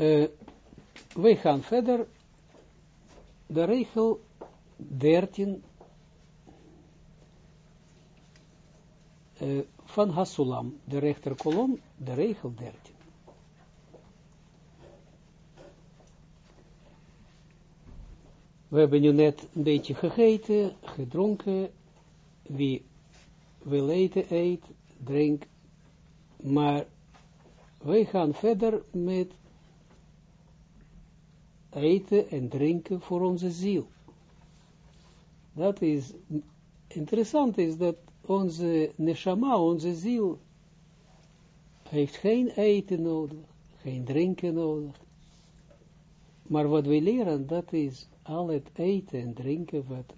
Uh, wij gaan verder. De regel 13 uh, van Hasulam, de rechterkolom, de regel 13. We hebben nu net een beetje gegeten, gedronken. Wie wil eten, eet, drink. Maar wij gaan verder met eten en drinken voor onze ziel. Dat is, interessant is dat onze neshama, onze ziel, heeft geen eten nodig, geen drinken nodig. Maar wat we leren, dat is al het eten en drinken wat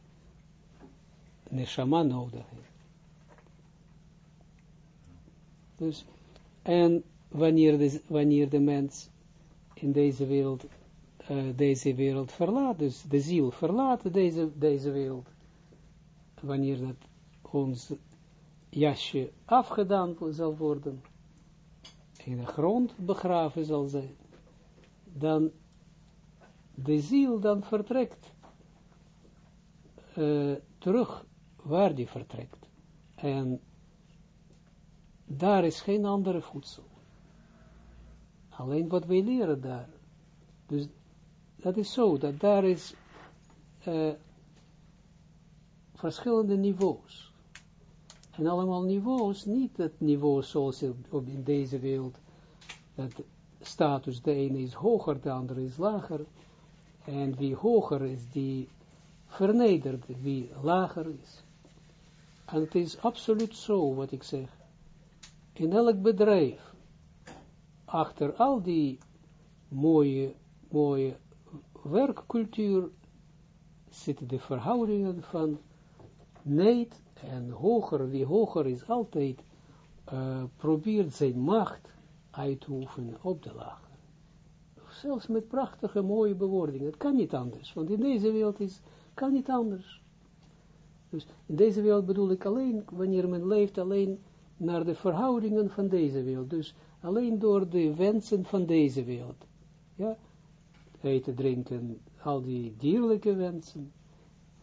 neshama nodig heeft. Dus, en wanneer de, wanneer de mens in deze wereld, uh, deze wereld verlaat, dus de ziel verlaat deze, deze wereld, wanneer dat ons jasje afgedaan zal worden, in de grond begraven zal zijn, dan de ziel dan vertrekt uh, terug waar die vertrekt. En daar is geen andere voedsel. Alleen wat wij leren daar. Dus dat is zo, dat daar is uh, verschillende niveaus. En allemaal niveaus, niet het niveau zoals in deze wereld, dat status, de ene is hoger, de andere is lager, en wie hoger is, die vernedert, wie lager is. En het is absoluut zo, wat ik zeg. In elk bedrijf, achter al die mooie, mooie werkcultuur, zitten de verhoudingen van neid en hoger, wie hoger is altijd, uh, probeert zijn macht uit te oefenen op de laag zelfs met prachtige, mooie bewoordingen. Het kan niet anders, want in deze wereld is, kan niet anders. Dus in deze wereld bedoel ik alleen, wanneer men leeft alleen naar de verhoudingen van deze wereld. Dus alleen door de wensen van deze wereld. Ja, eten, drinken, al die dierlijke wensen,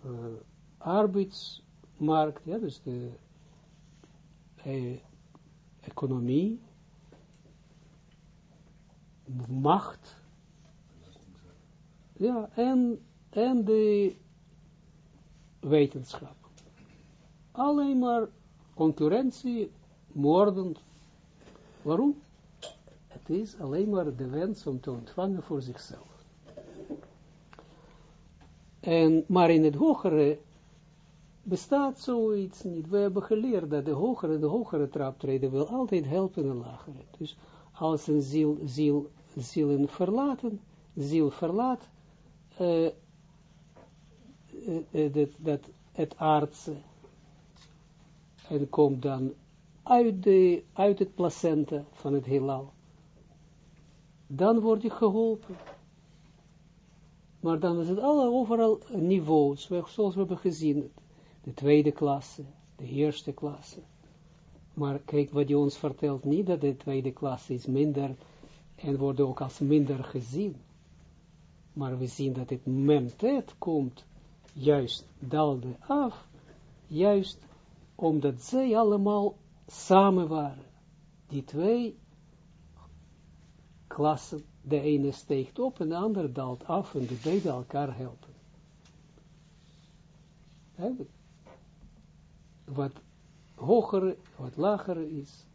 uh, arbeidsmarkt, ja, dus de uh, economie, macht, ja, en, en de wetenschap. Alleen maar concurrentie, moordend. Waarom? Het is alleen maar de wens om te ontvangen voor zichzelf. En, maar in het hogere bestaat zoiets niet. We hebben geleerd dat de hogere, de hogere traptreden wil altijd helpen een lagere. Dus als een ziel, ziel, zielen verlaten, ziel verlaat, uh, dat, dat het aardse en komt dan uit, de, uit het placenta van het heelal. Dan word je geholpen. Maar dan is het alle, overal niveaus, zoals we hebben gezien. De tweede klasse, de eerste klasse. Maar kijk wat je ons vertelt, niet dat de tweede klasse is minder en wordt ook als minder gezien. Maar we zien dat het memtet komt, juist dalde af, juist omdat zij allemaal samen waren. Die twee klassen, de ene steekt op en de andere daalt af en de beide elkaar helpen. Wat hoger, wat lager is,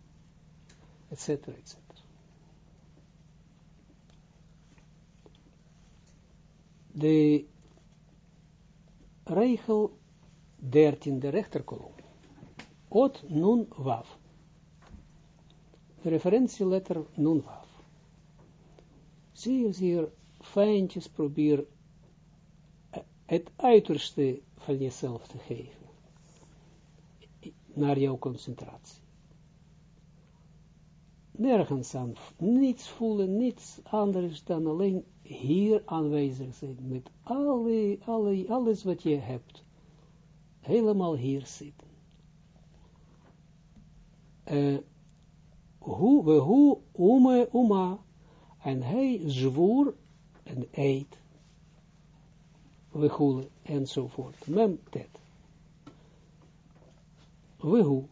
et cetera, et cetera. de regel 13, de rechterkolom. Ot nun wav. De referentieletter nun wav. Zie hier fijntjes probeer het uiterste van jezelf te geven. Naar jouw concentratie. Nergens aan, niets voelen, niets anders dan alleen hier aanwezig zijn, met alle, alle, alles wat je hebt, helemaal hier zitten. Uh, hoe, we hoe, ume, uma, En hij zwoer en eet, we enzovoort. Mem tet. We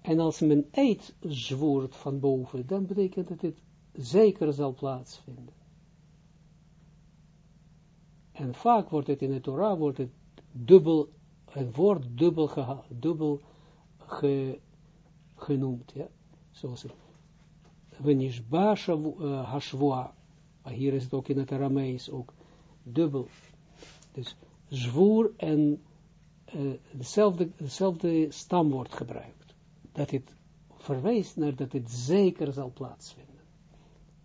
En als men eet zwoert van boven, dan betekent dat het zeker zal plaatsvinden. En vaak wordt het in de Torah, wordt het dubbel, een woord dubbel, geha, dubbel ge, genoemd, ja. Zoals het, Venishba hashvoa, hier is het ook in het Aramees ook dubbel. Dus zwoer en dezelfde, dezelfde stamwoord gebruikt. Dat het verwijst naar dat het zeker zal plaatsvinden.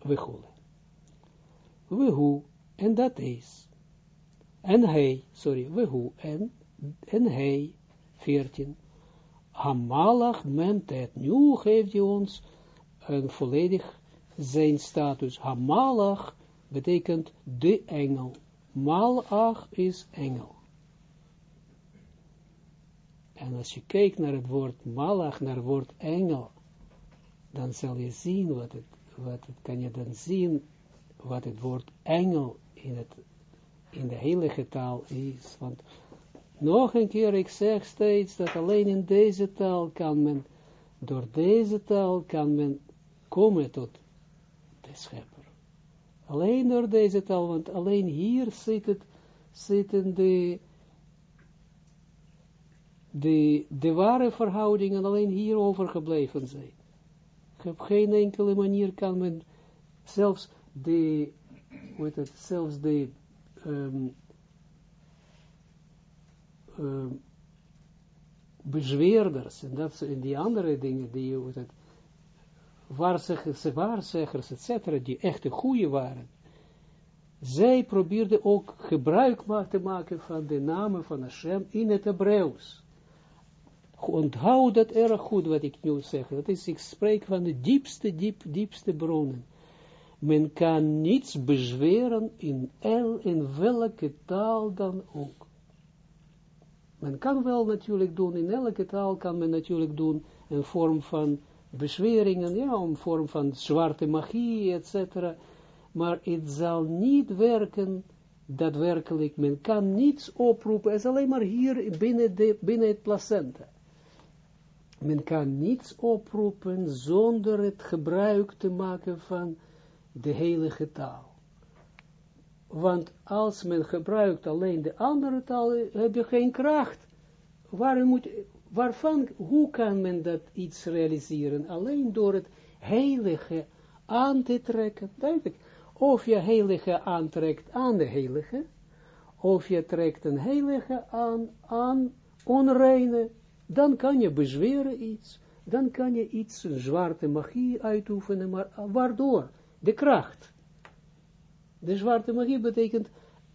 We goelen. We hoe, en dat is en hij, sorry, wehu, en, en hij, 14. Hamalach mentet. Nu geeft hij ons een volledig zijn status. Hamalach betekent de engel. Malach is engel. En als je kijkt naar het woord malach, naar het woord engel, dan zal je zien wat het, wat het kan je dan zien, wat het woord engel in het in de heilige taal is. Want nog een keer, ik zeg steeds dat alleen in deze taal kan men, door deze taal kan men komen tot de schepper. Alleen door deze taal, want alleen hier zit het, zitten de, de, de ware verhoudingen alleen hier overgebleven zijn. Op geen enkele manier kan men zelfs de, hoe het, zelfs de um, um, bezweerders en dat en die andere dingen die je het waarzeggers, waarzeggers, etc., die echte goede waren, zij probeerden ook gebruik te maken van de namen van Hashem in het Hebreeuws. Onthoud dat erg goed wat ik nu zeg. Dat is, ik spreek van de diepste, diep, diepste bronnen men kan niets bezweren in, el, in welke taal dan ook. Men kan wel natuurlijk doen, in elke taal kan men natuurlijk doen, een vorm van bezweringen, ja, een vorm van zwarte magie, etc. Maar het zal niet werken, daadwerkelijk, men kan niets oproepen, het is alleen maar hier binnen, de, binnen het placenta. Men kan niets oproepen zonder het gebruik te maken van de heilige taal. Want als men gebruikt alleen de andere taal, heb je geen kracht. Waarom moet, waarvan, hoe kan men dat iets realiseren? Alleen door het heilige aan te trekken. Duidelijk. Of je heilige aantrekt aan de heilige, of je trekt een heilige aan, aan onreine, dan kan je bezweren iets, dan kan je iets, een zwarte magie uitoefenen, maar waardoor? de kracht. De zwarte magie betekent,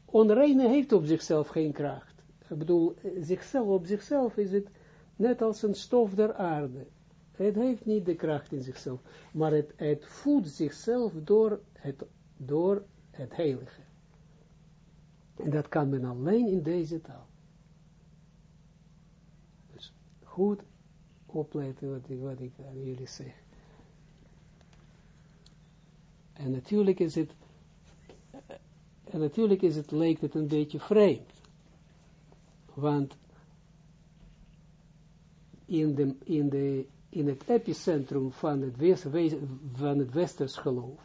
onreine heeft op zichzelf geen kracht. Ik bedoel, zichzelf, op zichzelf is het net als een stof der aarde. Het heeft niet de kracht in zichzelf, maar het, het voedt zichzelf door het, door het heilige. En dat kan men alleen in deze taal. Dus goed opletten wat ik, wat ik aan jullie zeg. En natuurlijk is het, en natuurlijk is het, lijkt het een beetje vreemd. Want in, de, in, de, in het epicentrum van het, west, van het westers geloof,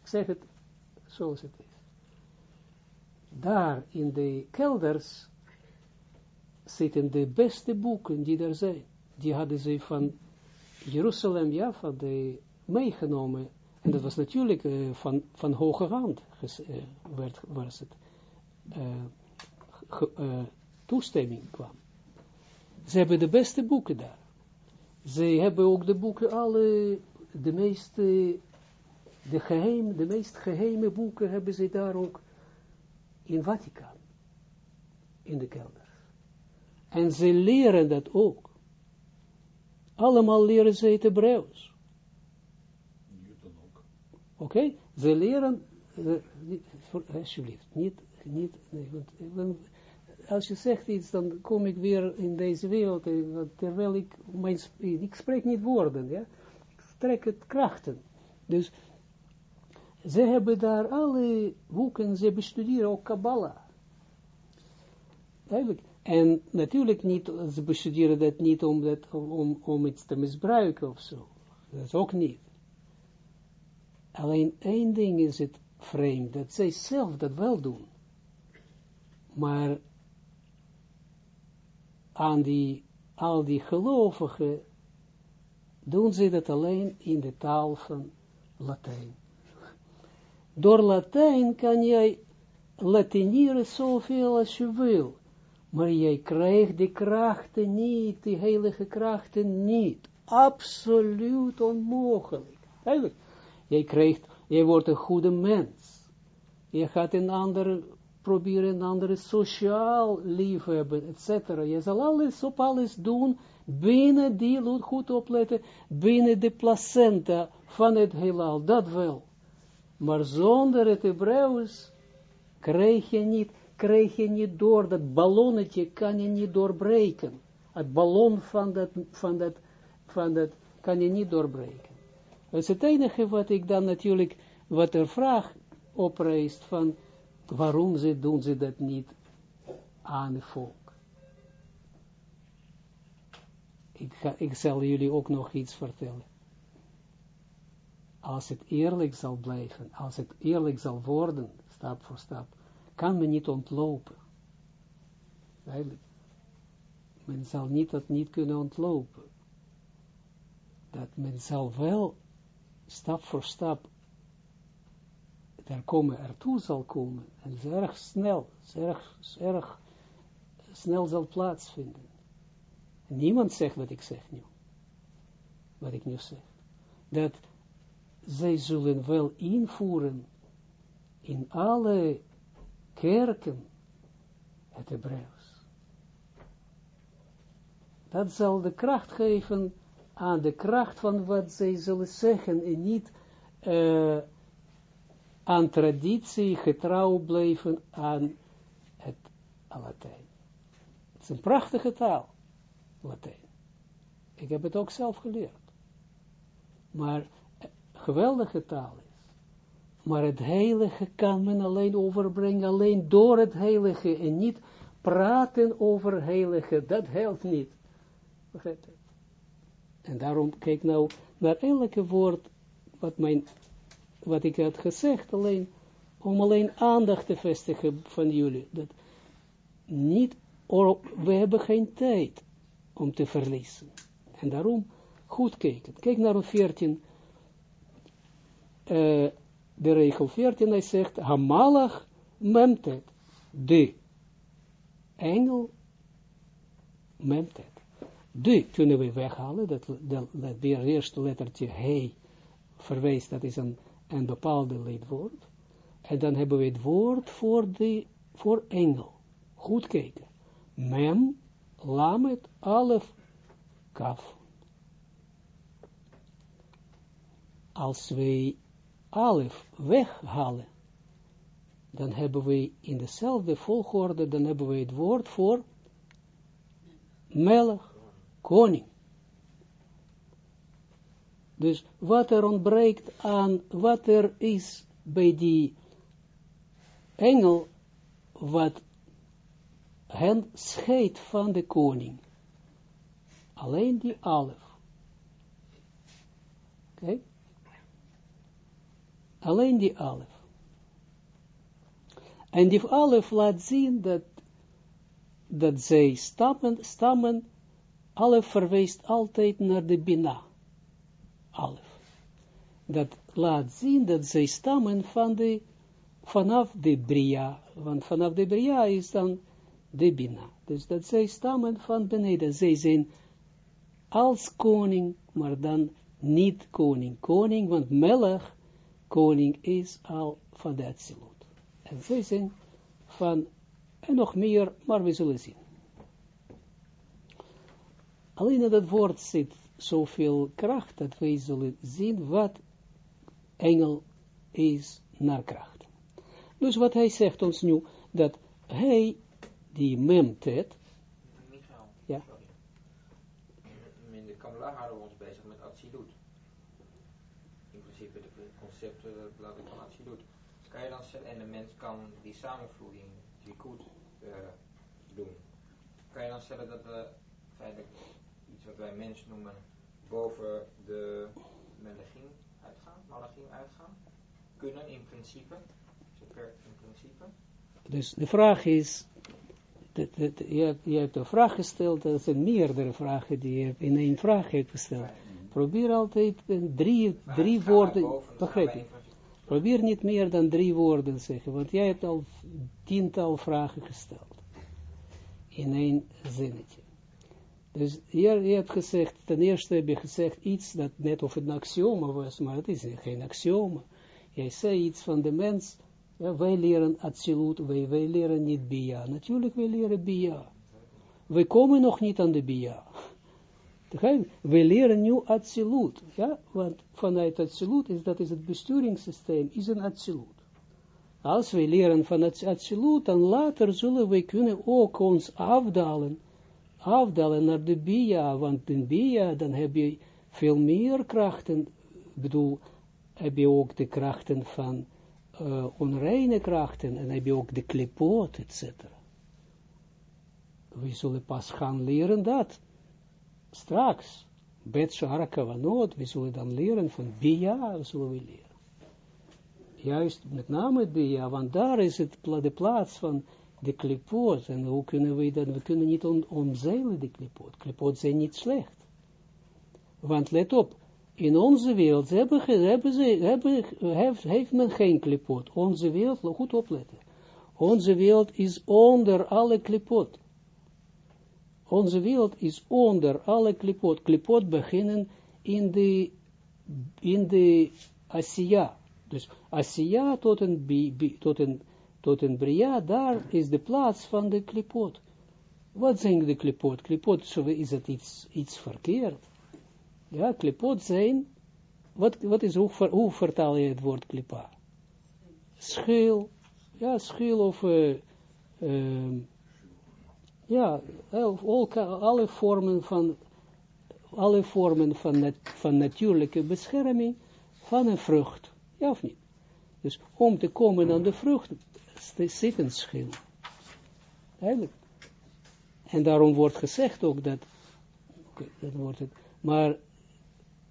ik zeg het zoals het is, daar in de kelders zitten de beste boeken die er zijn. Die hadden ze van Jeruzalem, ja, van de meegenomen en dat was natuurlijk uh, van, van hoge rand, uh, werd, was het, uh, toestemming kwam. Ze hebben de beste boeken daar. Ze hebben ook de boeken, alle, de meeste, de geheim, de meest geheime boeken hebben ze daar ook in Vaticaan, in de kelder. En ze leren dat ook. Allemaal leren ze het Hebreeuws. Oké, okay? ze leren, uh, alsjeblieft, niet, niet, nee, want, als je zegt iets, dan kom ik weer in deze wereld, terwijl ik, mijn, ik spreek niet woorden, ja, ik trek het krachten. Dus ze hebben daar alle hoeken, ze bestuderen ook Kabbalah. Eigenlijk. En natuurlijk niet, ze bestuderen dat niet om, dat, om, om iets te misbruiken of zo. Dat is ook niet. Alleen één ding is het vreemd, dat zij zelf dat wel doen. Maar aan die, al die gelovigen doen ze dat alleen in de taal van Latijn. Door Latijn kan jij latineren zoveel als je wil, maar jij krijgt die krachten niet, die heilige krachten niet. Absoluut onmogelijk. Eigenlijk, jij krijgt, jij wordt een goede mens. Je gaat een ander, proberen een andere sociaal lief hebben, etc. Je zal alles op alles doen, binnen die, goed opletten, binnen de placenta van het heelal, dat wel. Maar zonder het Hebreeuws krijg je niet, krijg je niet door, dat ballonnetje kan je niet doorbreken. Het ballon van dat, van dat, van dat kan je niet doorbreken. Dat is het enige wat ik dan natuurlijk, wat er vraag opreist van, waarom ze, doen ze dat niet aan het volk. Ik, ga, ik zal jullie ook nog iets vertellen als het eerlijk zal blijven, als het eerlijk zal worden, stap voor stap, kan men niet ontlopen. Eigenlijk. Men zal niet dat niet kunnen ontlopen. Dat men zal wel stap voor stap daar komen, ertoe zal komen, en het erg snel, erg, erg snel zal plaatsvinden. Niemand zegt wat ik zeg nu. Wat ik nu zeg. Dat zij zullen wel invoeren in alle kerken het Hebreeuws. Dat zal de kracht geven aan de kracht van wat zij zullen zeggen en niet uh, aan traditie getrouw blijven aan het Latijn. Het is een prachtige taal, Latijn. Ik heb het ook zelf geleerd. Maar geweldige taal is. Maar het heilige kan men alleen overbrengen, alleen door het heilige en niet praten over heilige, dat helpt niet. En daarom kijk nou naar elke woord wat, mijn, wat ik had gezegd, alleen om alleen aandacht te vestigen van jullie. Dat niet, we hebben geen tijd om te verliezen. En daarom goed kijken. Kijk naar 14 uh, de regel 14, hij zegt, Hamalach memtet, de engel memtet. De kunnen we weghalen, dat, dat, de eerste lettertje he verwijst, dat is een, een bepaalde lidwoord. En dan hebben we het woord voor, de, voor engel. Goed kijken. Mem, lamet, alef, kaf. Als wij alef weghalen, dan hebben we in dezelfde volgorde, dan hebben we het woord voor melch, koning. Dus wat er ontbreekt aan, wat er is bij die engel, wat hen scheidt van de koning. Alleen die alef. Oké? Alleen die alef. En die alef laat zien dat, dat zij stammen, stammen, alef verwijst altijd naar de bina. Dat laat zien dat zij stammen van de, vanaf de bria, want vanaf de bria is dan de bina. Dus dat zij stammen van beneden. Zij zijn als koning, maar dan niet koning. Koning, want melch koning is al van de Atsilut. En zij zijn van, en nog meer, maar we zullen zien. Alleen dat woord zit zoveel kracht, dat wij zullen zien wat engel is naar kracht. Dus wat hij zegt ons nu, dat hij, die memtet, ja. In de Kabbalah houden we ons bezig met Atsilut. in principe de concepten, ik van doet. Kan je dan zeggen, en de mens kan die samenvloeiing, die goed uh, doen. Kan je dan stellen dat we feitelijk iets wat wij mens noemen, boven de melachim uitgaan, malachim uitgaan? Kunnen in principe, in principe. Dus de vraag is, dat, dat, je, hebt, je hebt een vraag gesteld, dat zijn meerdere vragen die je in één vraag hebt gesteld. Probeer altijd drie, drie woorden, begrijp je? Probeer niet meer dan drie woorden zeggen, want jij hebt al tiental vragen gesteld. In één zinnetje. Dus hier, je hebt gezegd, ten eerste heb je gezegd iets dat net of een axioma was, maar het is geen axioma. Jij zei iets van de mens, wij leren absoluut, wij, wij leren niet Bia. Natuurlijk, wij leren Bia. We komen nog niet aan de Bia. We leren nu absoluut, ja, want vanuit absoluut is dat is het besturingssysteem, is een absoluut. Als we leren van het absoluut, dan later zullen we kunnen ook ons afdalen, afdalen naar de Bia, want in Bia, dan heb je veel meer krachten, ik bedoel, heb je ook de krachten van uh, onreine krachten, en heb je ook de klipoot, etc. We zullen pas gaan leren dat straks, Bet Shara Kavanot, we zullen dan leren van Bia, zullen we leren. Juist met name Bia, want daar is het de plaats van de klipoot. En hoe kunnen we dat, we kunnen niet on, omzeilen de klipoot. Klipoot zijn niet slecht. Want let op, in onze wereld hebben, hebben hebben, heeft, heeft men geen klipoot. Onze wereld, goed opletten. Onze wereld is onder alle klipoot. Onze wereld is onder alle klipot. Klipot beginnen in de, in de Asiya. Dus Asiya tot een, bi, tot, een, tot een Bria, daar is de plaats van de klipot. Wat zijn de klipot? Klipot, is het iets, iets verkeerd? Ja, klipot zijn, wat, wat is, hoe, hoe vertaal je het woord klipa? Schil, ja, schil of uh, ja, alle vormen van, alle vormen van, van natuurlijke bescherming van een vrucht. Ja of niet? Dus om te komen aan de vrucht zit een schil. Eigenlijk. En daarom wordt gezegd ook dat, dat wordt het, maar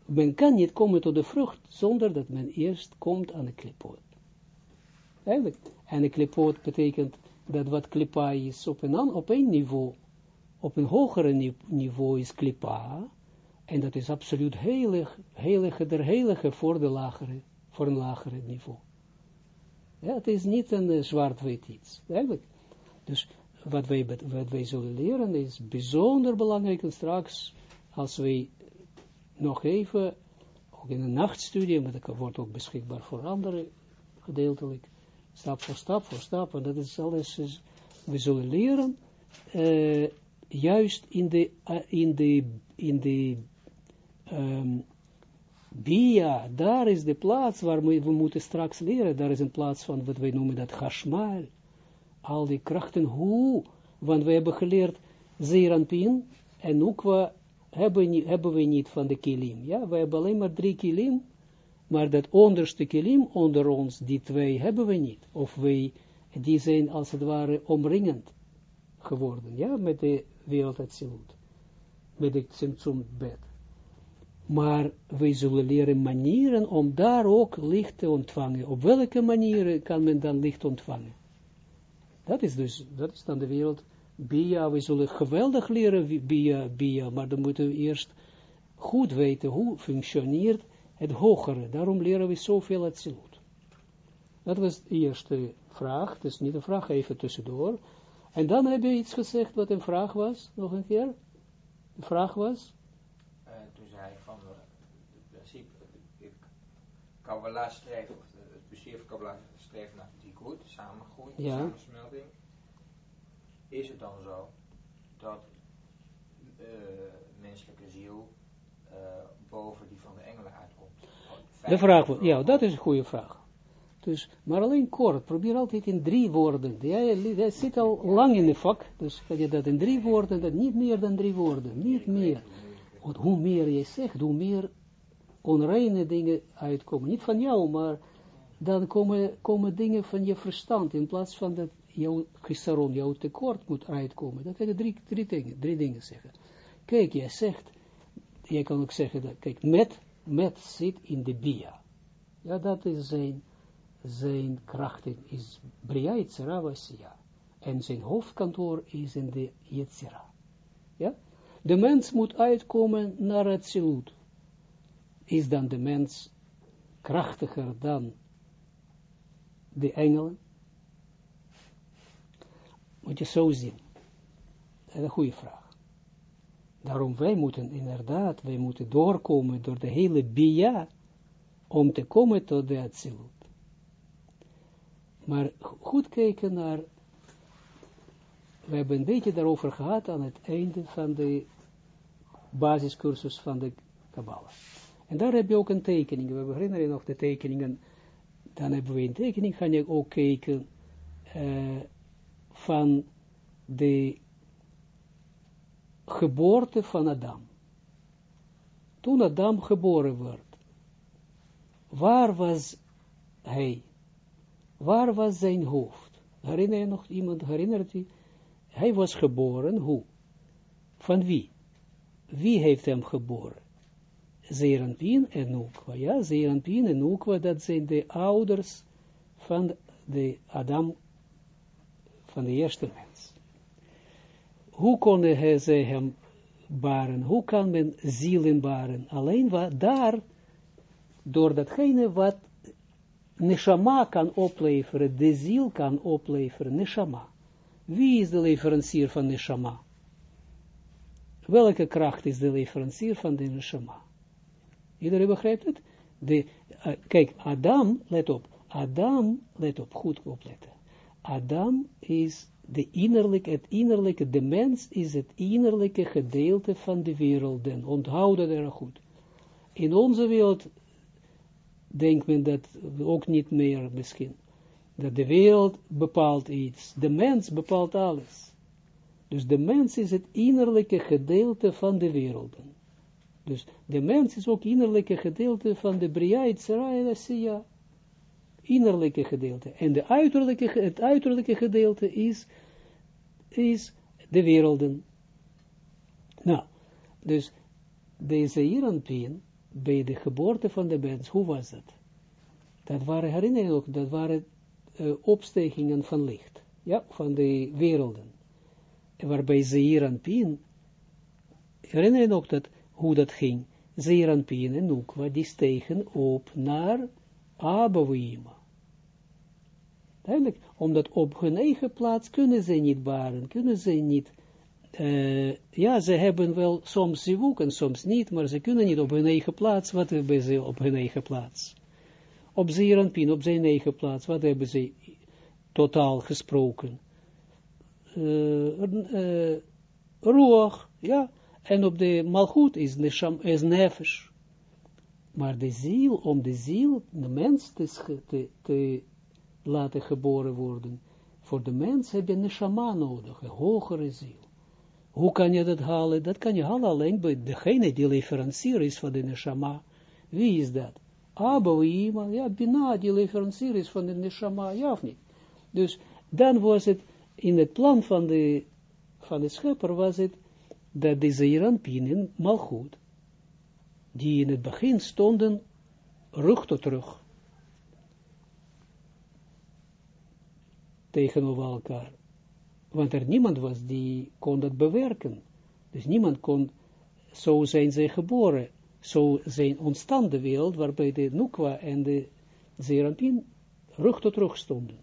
men kan niet komen tot de vrucht zonder dat men eerst komt aan de klipoot. Eigenlijk. En de klipoot betekent dat wat klipa is op een, op niveau, op een hogere niveau is klipa, en dat is absoluut heilig, heilige der heilige voor, de lagere, voor een lagere niveau. Ja, het is niet een uh, zwart-wit iets, eigenlijk. Dus wat wij, wat wij zullen leren is bijzonder belangrijk en straks, als wij nog even, ook in een nachtstudie, maar dat wordt ook beschikbaar voor anderen gedeeltelijk, stap voor stap voor stap, en dat is alles, is, we zullen leren, uh, juist in de, in de, in de um, Bia, daar is de plaats waar we, moeten straks leren, daar is een plaats van wat wij noemen dat Hashmal, al die krachten, hoe, want we hebben geleerd Zeranpin, en we hebben, hebben we niet van de kilim, ja, we hebben alleen maar drie kilim, maar dat onderste kilim onder ons, die twee hebben we niet. Of wij, die zijn als het ware omringend geworden, ja, met de wereld absoluut. Met het Tsimtsum bed. Maar wij zullen leren manieren om daar ook licht te ontvangen. Op welke manieren kan men dan licht ontvangen? Dat is dus, dat is dan de wereld Bia. We zullen geweldig leren Bia, Bia, maar dan moeten we eerst goed weten hoe functioneert het hogere. Daarom leren we zoveel absoluut. Dat was de eerste vraag. Het is niet een vraag, even tussendoor. En dan heb je iets gezegd wat een vraag was, nog een keer. De vraag was? Uh, toen zei hij van, het principe, de Kabbalah streeft, of het bestuur van Kabbalah streeft naar die goed, samengroei, ja. samensmelting. Is het dan zo dat uh, menselijke ziel uh, boven die van de engelen uitkomt? De vraag, ja, dat is een goede vraag. Dus, maar alleen kort, probeer altijd in drie woorden. Jij, zit al lang in de vak, dus dat je dat in drie woorden, dat niet meer dan drie woorden, niet meer. Want hoe meer je zegt, hoe meer onreine dingen uitkomen. Niet van jou, maar dan komen, komen dingen van je verstand, in plaats van dat jouw gisteron, jouw tekort moet uitkomen. Dan kan je drie, drie, dingen, drie dingen zeggen. Kijk, jij zegt, jij kan ook zeggen, dat, kijk, met, met zit in de bia. Ja, dat is zijn, zijn krachten, is Bria Yitzhara En zijn hoofdkantoor is in de Yetzira. Ja? De mens moet uitkomen naar het silut. Is dan de mens krachtiger dan de engelen? Moet je zo zien. Dat is een goede vraag. Daarom wij moeten inderdaad, wij moeten doorkomen door de hele bia, om te komen tot de Atsilut. Maar goed kijken naar, we hebben een beetje daarover gehad aan het einde van de basiscursus van de Kabbalah. En daar heb je ook een tekening, we herinneren nog de tekeningen, dan hebben we een tekening, ga je ook kijken uh, van de geboorte van Adam. Toen Adam geboren werd, waar was hij? Waar was zijn hoofd? Herinner je nog iemand, herinnert u? Hij was geboren, hoe? Van wie? Wie heeft hem geboren? Zeranpien en Nukwa. Ja, Zeranpien en Nukwa, dat zijn de ouders van de Adam, van de eerste mens. Hoe konden ze hem baren? Hoe kan men zielen baren? Alleen wat daar, door datgene wat neshama kan opleveren, de ziel kan opleveren, neshama. Wie is de leverancier van neshama? Welke kracht is de leverancier van de neshama? Iedereen begrijpt het? De, uh, kijk, Adam, let op, Adam, let op, goed opletten. Adam is de innerlijke, het innerlijke, de mens is het innerlijke gedeelte van de wereld. En onthoud dat er goed. In onze wereld denkt men dat ook niet meer misschien. Dat de wereld bepaalt iets. De mens bepaalt alles. Dus de mens is het innerlijke gedeelte van de werelden. Dus de mens is ook innerlijke gedeelte van de Bria, Itzera en Asiya. Innerlijke gedeelte. En de uiterlijke, het uiterlijke gedeelte is, is de werelden. Nou, dus deze Iranpien, bij de geboorte van de mens, hoe was dat? Dat waren, herinner je dat waren uh, van licht, ja, van de werelden. Waarbij Zeir en Pien, herinner je ook dat, hoe dat ging? Zeir en Nukwa, die stegen op naar Abouima. Eigenlijk, omdat op hun eigen plaats kunnen ze niet baren, kunnen ze niet uh, ja, ze hebben wel soms zivuk en soms niet, maar ze kunnen niet op hun eigen plaats. Wat hebben ze op hun eigen plaats? Op Zeranpin, op zijn eigen plaats, wat hebben ze totaal gesproken? Uh, ja, en op de Malchut is, is nefesh. Maar de ziel, om de ziel, de mens te, te, te laten geboren worden, voor de mens heb je neshama nodig, een hogere ziel. Hoe kan je dat halen? Dat kan je halen alleen bij degene die leverancier is van de neshama. Wie is dat? Abba iemand, ja, Bina, die leverancier is van de neshama, ja of niet? Dus dan was het, in het plan van de, van de schepper was het, dat de Zeeranpinen, malgoed, die in het begin stonden, rug tot rug, tegenover elkaar want er niemand was die kon dat bewerken. Dus niemand kon, zo zijn zij geboren, zo zijn ontstaan de wereld, waarbij de Nukwa en de Zerampin rug tot rug stonden.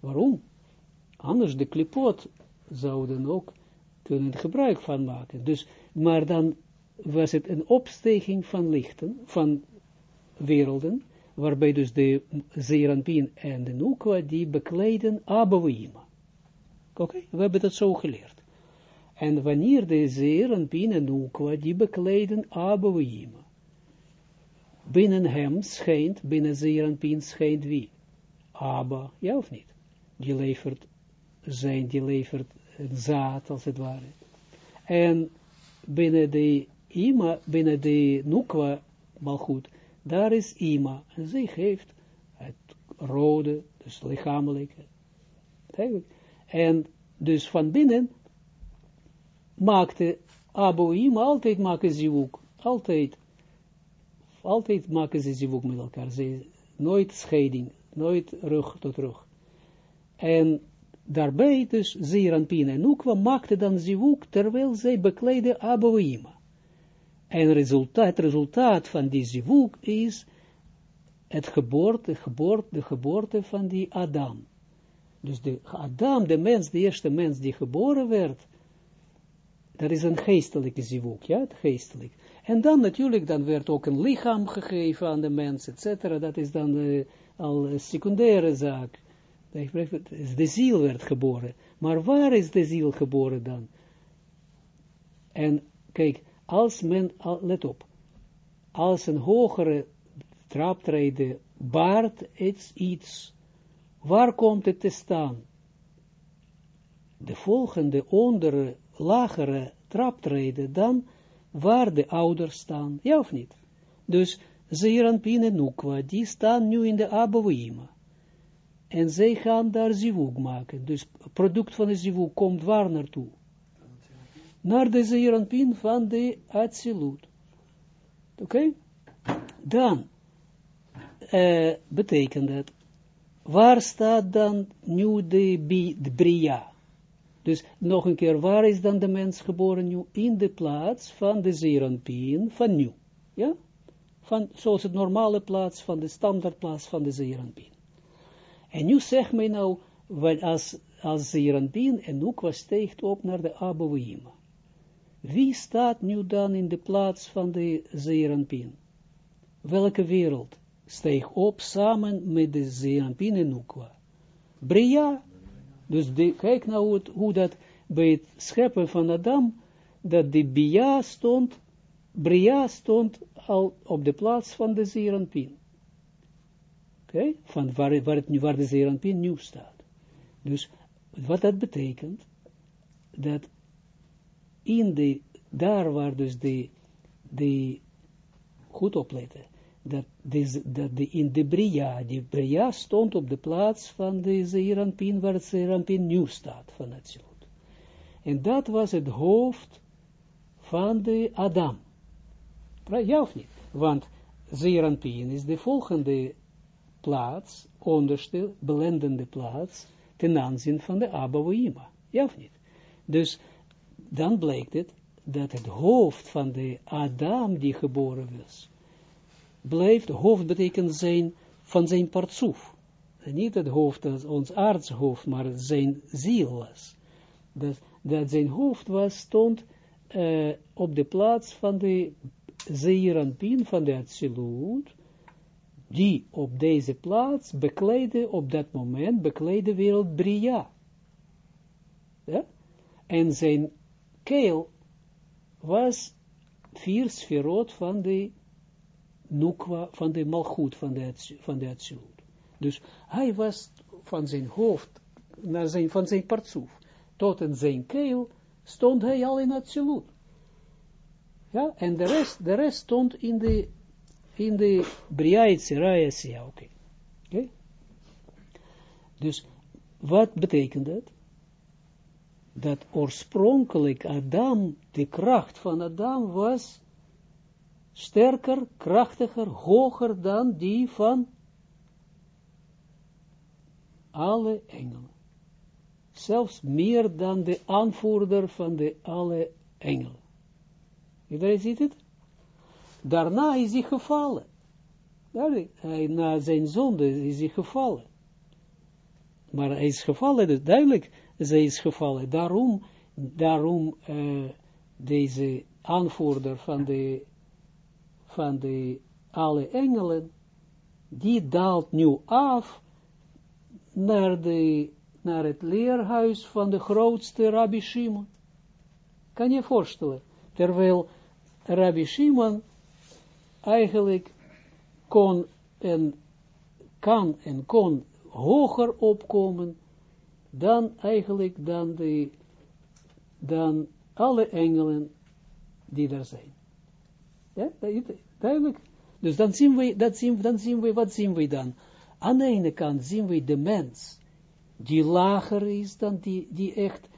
Waarom? Anders de klipot zouden ook kunnen gebruik van maken. Dus, maar dan was het een opsteging van lichten, van werelden, waarbij dus de Zerampin en de Nukwa die bekleden Abouima. Oké, we hebben dat zo geleerd. En wanneer de zeer en pin en ukwa, die bekleden abouima. Binnen hem schijnt, binnen zeer en pin schijnt wie? Abba, ja of niet? Die levert zijn, die levert een zaad, als het ware. En binnen de ima, binnen de nukwa, malgoed, daar is Ima. En zij geeft het rode, dus lichamelijke. En dus van binnen maakte Aboim, altijd maken ze altijd, altijd maken ze met elkaar. Ze, nooit scheiding, nooit rug tot rug. En daarbij dus Zeranpin en Nukwa maakte dan zivuk terwijl zij bekleedde Aboima. En het resultaat van die zivuk is het geboorte, geboorte, de geboorte van die Adam. Dus de Adam, de mens, de eerste mens die geboren werd, dat is een geestelijke zivuk, ja, het geestelijk. En dan natuurlijk, dan werd ook een lichaam gegeven aan de mens, etc. Dat is dan uh, al een secundaire zaak. De ziel werd geboren. Maar waar is de ziel geboren dan? En kijk, als men, let op, als een hogere traptreden baart iets, iets, waar komt het te staan? De volgende onder lagere traptreden dan waar de ouders staan, ja of niet? Dus Zeeranpin en Nukwa, die staan nu in de Abouima. En zij gaan daar zivug maken. Dus het product van de zivug komt waar naartoe? Naar de Zeeranpin van de Atsilut. Oké? Dan uh, betekent dat, waar staat dan nu de, de Bria? Dus nog een keer, waar is dan de mens geboren nu? In de plaats van de zeeranpien van nu. Ja? Van, zoals het normale plaats van de standaardplaats van de zeeranpien. En nu zeg mij nou, wat als, als zeeranpien en ook was steegt op naar de Abouima. Wie staat nu dan in de plaats van de zeeranpien? Welke wereld steeg op samen met de zeeranpien en Nukwa? Bria, dus kijk nou hoe, hoe, dat bij het scheppen van Adam, dat de Bia stond, Bria stond al op de plaats van de Zeranpin. Van waar, waar, het, waar de Zeranpin nu staat. Dus wat dat betekent, dat in de, daar waar dus de, de goed opletten, dat, de, dat de, in de Bria, die Bria stond op de plaats van de Zeeranpin, waar het Zeeranpin nu staat, van het Zilut. En dat was het hoofd van de Adam. Ja of niet? Want Zeeranpin is de volgende plaats, onderste, belendende plaats, ten aanzien van de Abouima. Ja of niet? Dus dan blijkt het dat het hoofd van de Adam die geboren was, blijft, hoofd betekent zijn, van zijn partsoef. Niet het hoofd als ons aardshoofd, maar zijn ziel was. Dat, dat zijn hoofd was, stond uh, op de plaats van de Zeeranpin van de Atsilut, die op deze plaats bekleedde, op dat moment bekleedde wereld Bria. Ja? En zijn keel was vier sferot van de nukwa van de malgoed van de, van Atsilut. Dus hij was van zijn hoofd, naar zijn, van zijn partsoef, tot in zijn keel, stond hij al in Atsilut. Ja, en de rest, de rest stond in de, in de Briaitse Raya oké. Okay. Dus, wat betekent dat? Dat oorspronkelijk Adam, de kracht van Adam was sterker, krachtiger, hoger dan die van alle engelen. Zelfs meer dan de aanvoerder van de alle engelen. Iedereen ziet het? Daarna is hij gevallen. Hij, na zijn zonde is hij gevallen. Maar hij is gevallen, dus duidelijk, zij is gevallen. Daarom, daarom uh, deze aanvoerder van de van de alle engelen, die daalt nu af naar, de, naar het leerhuis van de grootste Rabbi Shimon. Kan je voorstellen? Terwijl Rabbi Shimon eigenlijk kon en kan en kon hoger opkomen dan eigenlijk dan, de, dan alle engelen die er zijn. Ja, duidelijk. Dus dan zien we, dat zien, dan zien we, wat zien we dan? Aan de ene kant zien we de mens, die lager is dan die, die echt,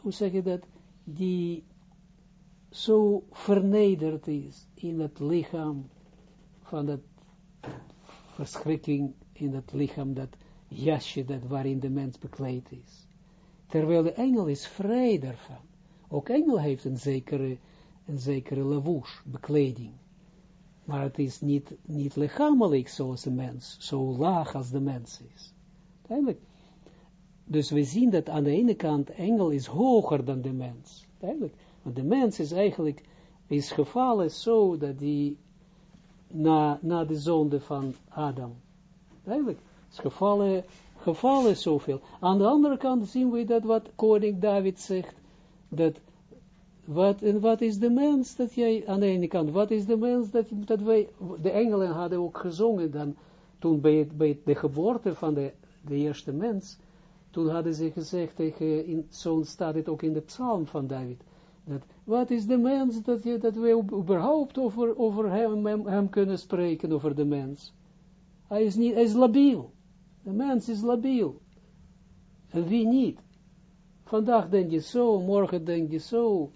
hoe zeg je dat, die zo vernederd is in het lichaam van dat verschrikking in het lichaam, dat jasje dat waarin de mens bekleed is. Terwijl de engel is vrij daarvan. Ook engel heeft een zekere, een zekere lavouche, bekleding. Maar het is niet, niet lichamelijk zoals de mens, zo laag als de mens is. Dus we zien dat aan de ene kant engel is hoger dan de mens. Duidelijk. De mens is eigenlijk, is gevallen zo dat die na, na de zonde van Adam. Duidelijk. Is gevallen, gevallen zoveel. Aan de andere kant zien we dat wat koning David zegt, dat wat, en wat is de mens dat jij, aan de ene kant, wat is de mens dat, dat wij, de engelen hadden ook gezongen dan, toen bij, het, bij de geboorte van de, de eerste mens, toen hadden ze gezegd tegen, in, zo staat het ook in de psalm van David, wat is de mens dat, je, dat wij überhaupt over, over hem, hem, kunnen spreken, over de mens. Hij is, niet, hij is labiel. De mens is labiel. En wie niet? Vandaag denk je zo, morgen denk je zo,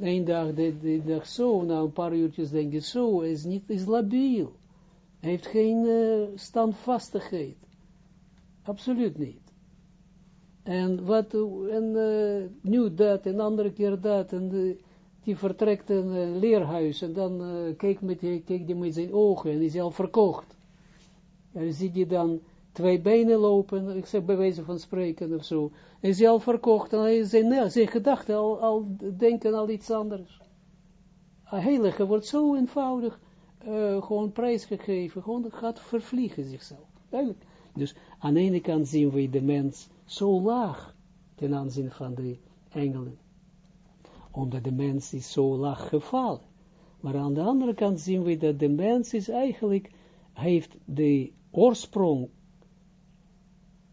een dag, de, de zo, na een paar uurtjes denk je zo, is niet, is labiel. Hij heeft geen uh, standvastigheid. Absoluut niet. En wat, en uh, nu dat, en andere keer dat, en die vertrekt een uh, leerhuis, en dan uh, kijkt met, kijkt hij met zijn ogen, en is al verkocht. En ziet hij dan twee benen lopen, ik zeg bij wijze van spreken of zo, is hij al verkocht, en hij zijn, zijn gedachten al, al denken al iets anders. Een heilige wordt zo eenvoudig gewoon prijsgegeven, gewoon gaat vervliegen zichzelf. Duidelijk. Dus aan de ene kant zien we de mens zo laag ten aanzien van de engelen. Omdat de mens is zo laag gevallen. Maar aan de andere kant zien we dat de mens is eigenlijk, heeft de oorsprong,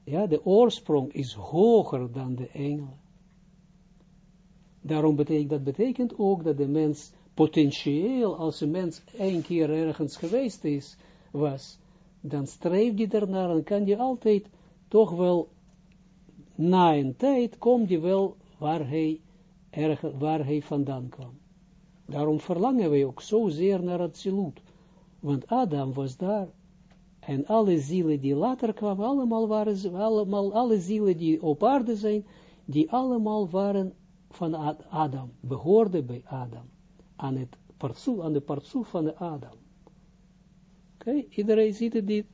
ja, de oorsprong is hoger dan de engelen. Daarom betekent, dat betekent ook dat de mens potentieel, als een mens één keer ergens geweest is, was, dan streeft hij ernaar en kan je altijd toch wel na een tijd komt je wel waar hij, waar hij vandaan kwam. Daarom verlangen wij ook zozeer naar het zilut. Want Adam was daar. En alle zielen die later kwamen, allemaal waren allemaal, alle zielen die op aarde zijn, die allemaal waren van Adam, behoorden bij Adam. Aan, het partsoef, aan de partsoef van de Adam. Oké, okay? iedereen ziet de,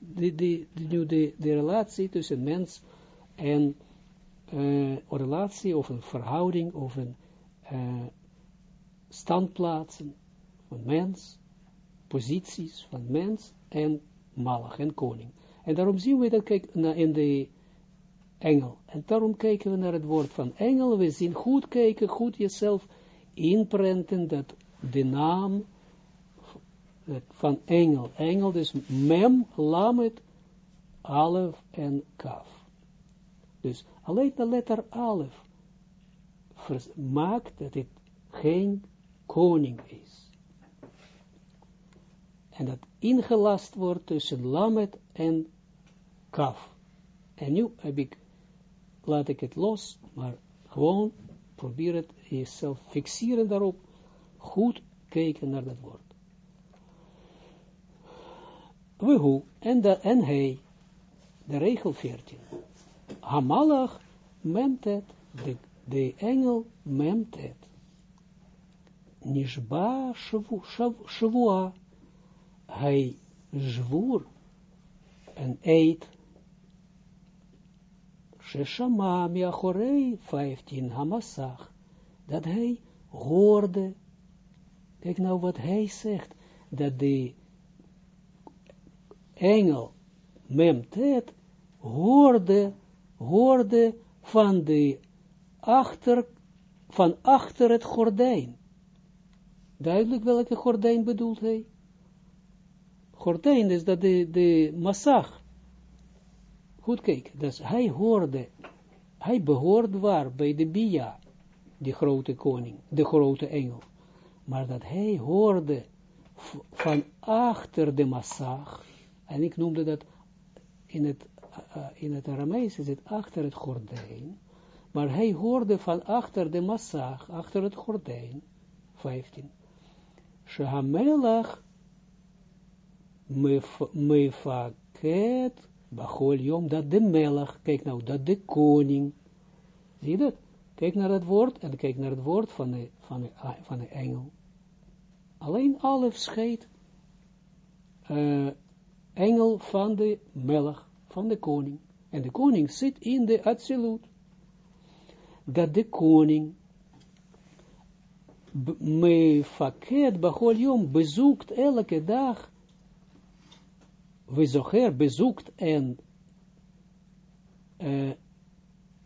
de relatie tussen mens en uh, relatie of een verhouding of een uh, standplaatsen van mens, posities van mens en malach en koning. En daarom zien we dat kijk, in de engel. En daarom kijken we naar het woord van engel. We zien goed kijken, goed jezelf inprenten dat de naam van engel. Engel dus mem, lamet, alef en kaf. Dus alleen de letter alef maakt dat het geen koning is. En dat ingelast wordt tussen lamet en kaf. En nu heb ik, laat ik het los, maar gewoon probeer het jezelf fixeren daarop, goed kijken naar dat woord. We en, en hij, de regel 14. Hamalach memtet, de, de engel memtet. Nishba shavua, hij zwoer en eet. Sheshama miachorei 15 hamasach, dat hij hoorde, kijk nou wat hij zegt, dat de engel memtet hoorde hoorde van de achter, van achter het gordijn. Duidelijk welke gordijn bedoelt hij? Gordijn is dat de, de massag. Goed kijken, dus hij hoorde, hij behoort waar bij de Bia, de grote koning, de grote engel. Maar dat hij hoorde van achter de massag, en ik noemde dat in het, in het Aramees is het achter het gordijn, maar hij hoorde van achter de massag, achter het gordijn, 15. Shehamelach mefaket bachol yom, dat de melach, kijk nou, dat de koning, zie je dat? Kijk naar het woord en kijk naar het woord van de, van de, van de engel. Alleen alef scheidt uh, engel van de melach, van de koning. En de koning zit in de absolute. Dat de koning me faket bachol bezoekt elke dag, we zoger bezoekt en uh,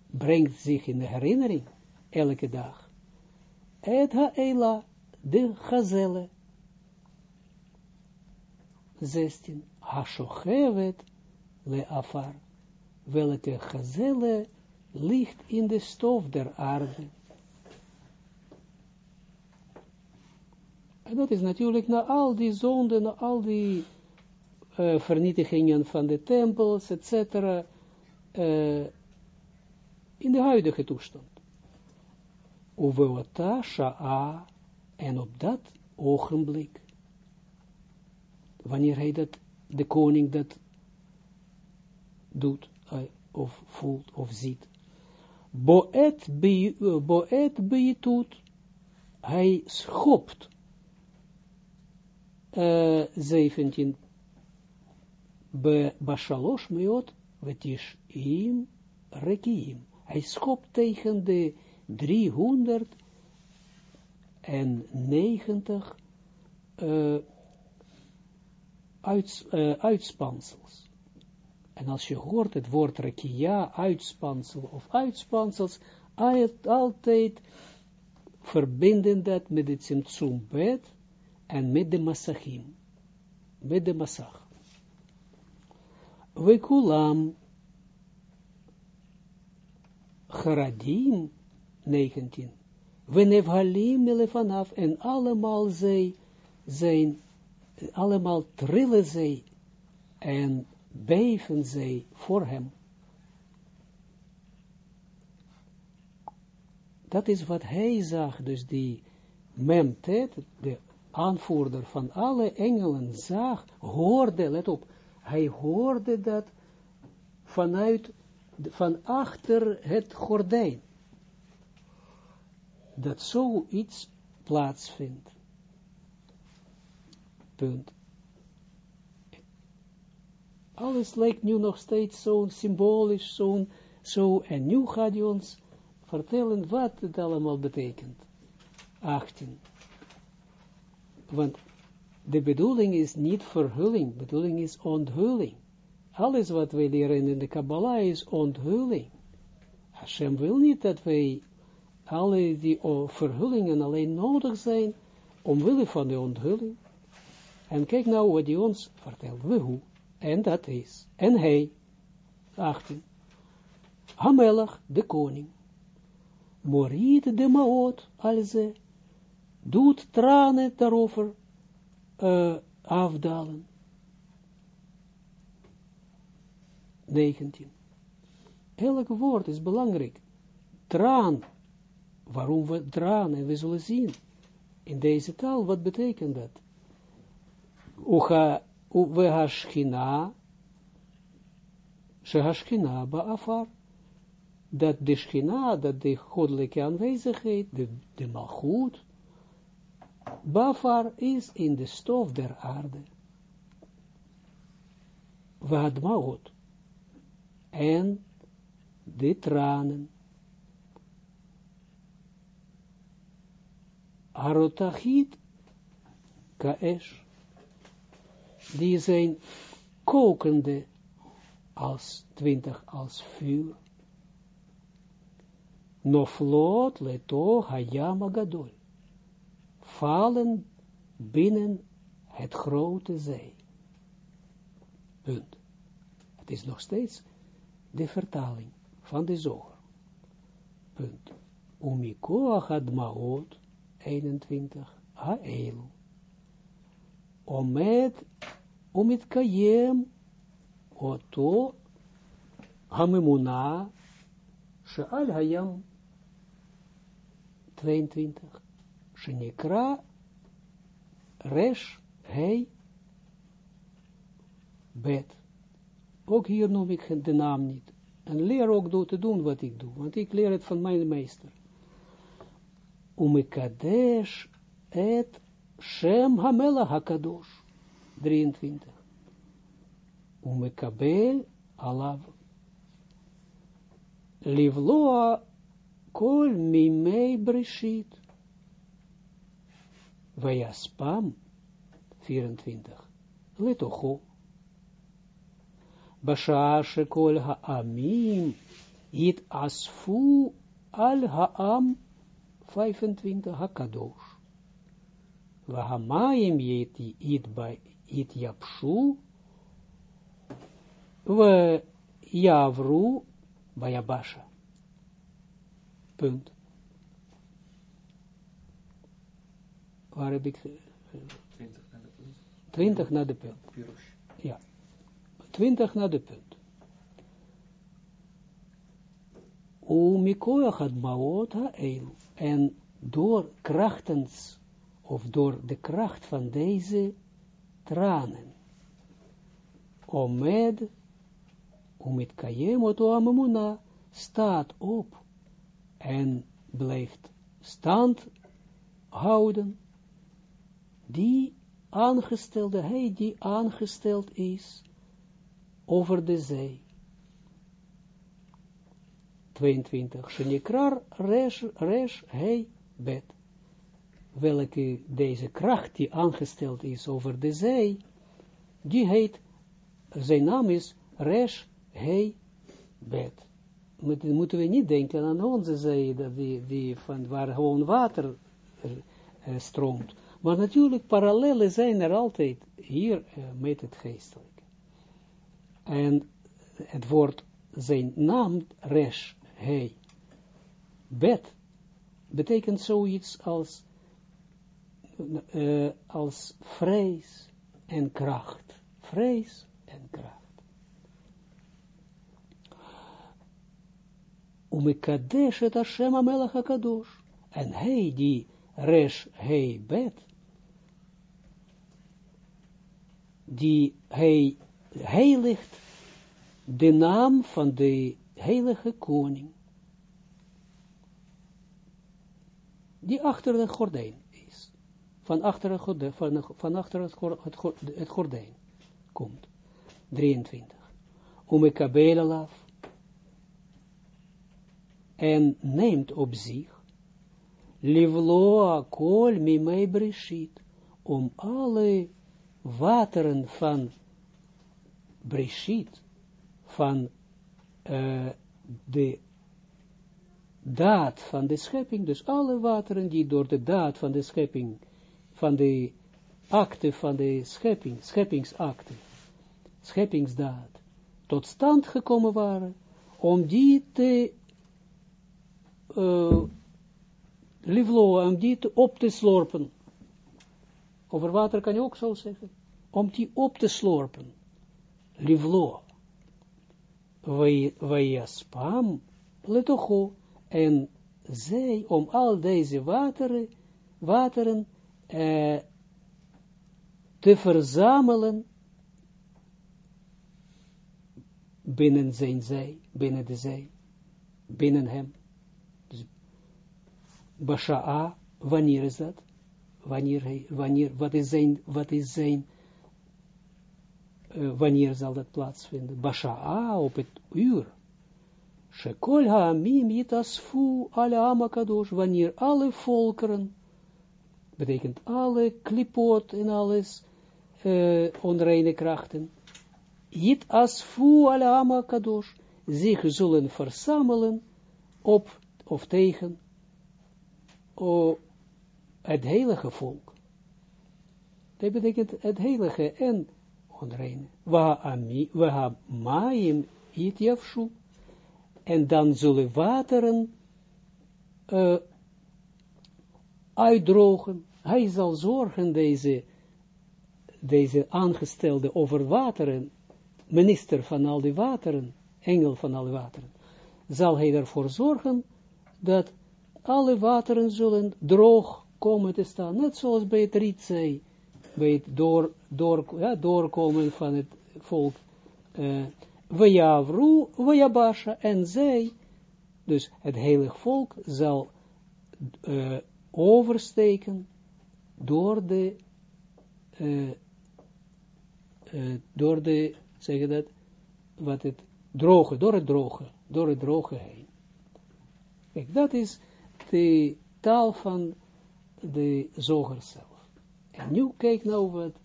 brengt zich in de herinnering, elke dag. Et ha'ela, de gazelle. 16. Hashochevet le afar, welke gazelle ligt in de stof der aarde. En dat is natuurlijk na al die zonden, na al die uh, vernietigingen van de tempels, etc., uh, in de huidige toestand. Uveota sha'a, en op dat ogenblik, wanneer hij dat, de koning dat doet, of voelt, of ziet, boet beitut, hij schopt, uh, 17, be bashalosh meot, vetish im rekiim. Hij schopt tegen de 390 uh, uits, uh, uitspansels. En als je hoort het woord rekia, uitspansel of uitspansels, altijd verbinden dat met het simtsum bed en met de massachim. Met de massach. We kulam Garadim, 19. We nevhalim vanaf en allemaal zij zijn, allemaal trillen zij en beven zij voor hem. Dat is wat hij zag, dus die memtet, de aanvoerder van alle engelen, zag, hoorde, let op, hij hoorde dat vanuit van achter het gordijn. Dat zoiets plaatsvindt. Punt. Alles lijkt nu nog steeds zo symbolisch, zo, zo, en nu gaat hij ons vertellen wat het allemaal betekent. 18. Want de bedoeling is niet verhulling, bedoeling is onthulling. Alles wat wij leren in de Kabbalah is onthulling. Hashem wil niet dat wij alle die verhullingen alleen nodig zijn, omwille van de onthulling. En kijk nou wat hij ons vertelt. We hoe. En dat is. En hij. 18. Hamelach, de koning. Morit de maot, alze. Doet tranen daarover uh, afdalen. 19. Elk woord is belangrijk. Traan. Waarom we tranen? We zullen zien. In deze taal, wat betekent dat? Ucha, we hashchina, she hashchina ba'afar. Dat de schina, dat de goddelijke aanwezigheid, de, de malgoed, ba'afar is in de stof der aarde. Wat maot en de tranen. Arotachit kaesh, die zijn kokende als twintig als vuur. Noflot leto hayama gadol, vallen binnen het grote zee. Punt. Het is nog steeds de vertaling van de zoger. Punt. Umikoach admaot, 21, hael. Omed omit kayem oto hamemuna she'al hayam 22 shenikra resh hei bet ook hier noem ik de naam niet en leer ook door te doen wat ik doe want ik leer het van mijn meester umekadesh et Shem Hamela Hakadosh, 23. Umekabel alav. Livloa kol mimei brishit. Vayaspam, 24. Letocho. Kol ha'amim it asfu al ha'am, 25. Hakadosh. Yapshu. We javru bayabasha. Punt. Waar heb ik... 20 naar de punt. Ja. 20 naar de punt. Umikoach had maot ha En door krachtens of door de kracht van deze tranen. Omed, umit kayem oto amamuna, staat op en blijft stand houden, die aangestelde, hij die aangesteld is over de zee. 22. Shenikrar resh, resh, hij, bet welke deze kracht die aangesteld is over de zee, die heet, zijn naam is Resh Hei Bet. Moeten we niet denken aan onze zee, die, die van waar gewoon water uh, stroomt. Maar natuurlijk, parallellen zijn er altijd hier uh, met het geestelijke. En het woord, zijn naam, Resh Hei Bet, betekent zoiets als uh, als vrees en kracht. Vrees en kracht. Umekadesh het Hashem Amelach. En hij die resh hei bet, die hij heiligt de naam van de heilige koning, die achter de gordijn van achter het gordijn, van, het, gordijn komt. 23. Om ik af en neemt op zich livloa kol mimei brishit om alle wateren van brishit van uh, de daad van de schepping, dus alle wateren die door de daad van de schepping van de acte van de schepping, scheppingsakte, scheppingsdaad, tot stand gekomen waren, om die te uh, om die te op te slorpen. Over water kan je ook zo zeggen. Om die op te slorpen. Livlo. Vajaspam letocho. En zij om al deze wateren, wateren uh, te verzamelen binnen zijn zij, binnen de zij, binnen hem. Dus, Basha'a, wanneer is dat? Wanneer, hij, wanneer, wat is zijn, wat is zijn, uh, wanneer zal dat plaatsvinden? Basha'a, op het uur. Shekol ha'amim yitasfu ala amakadosh, wanneer alle volkeren betekent alle klipot en alles, uh, onreine krachten, Jit as fu alama kadosh, zich zullen verzamelen op of tegen o, het heilige volk. Dat betekent het heilige en onreine. We ha maim it yafshu. En dan zullen wateren uh, uitdrogen. Hij zal zorgen deze, deze aangestelde over wateren, minister van al die wateren, engel van alle wateren, zal hij ervoor zorgen dat alle wateren zullen droog komen te staan, net zoals bij het Rietzee, bij het door, door, ja, doorkomen van het volk, uh, Vajavru, Vajabasha, en zij, dus het heilige volk, zal uh, oversteken door de, uh, uh, door de, zeg dat, wat het droge, door het droge, door het droge heen. Kijk, dat is de taal van de zoger zelf. En nu kijk nou wat,